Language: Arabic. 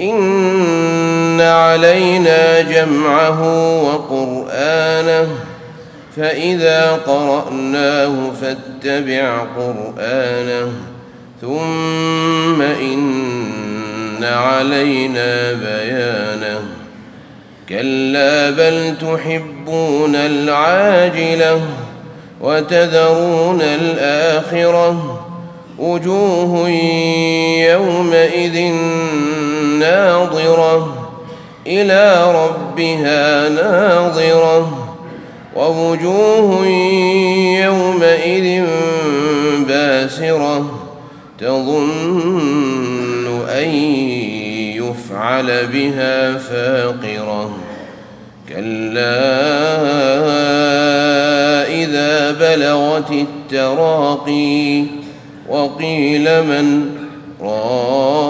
إن علينا جمعه وقرآنه فإذا قرأناه فاتبع قرآنه ثم إن علينا بيانه. كلا بل تحبون العاجلة وتذرون الآخرة وجوه يومئذ ناظرة إلى ربها ناظرة. ووجوه يومئذ باسرة تظن أن يفعل بها فاقرة. كلا إذا بلغت التراقي وقيل من راق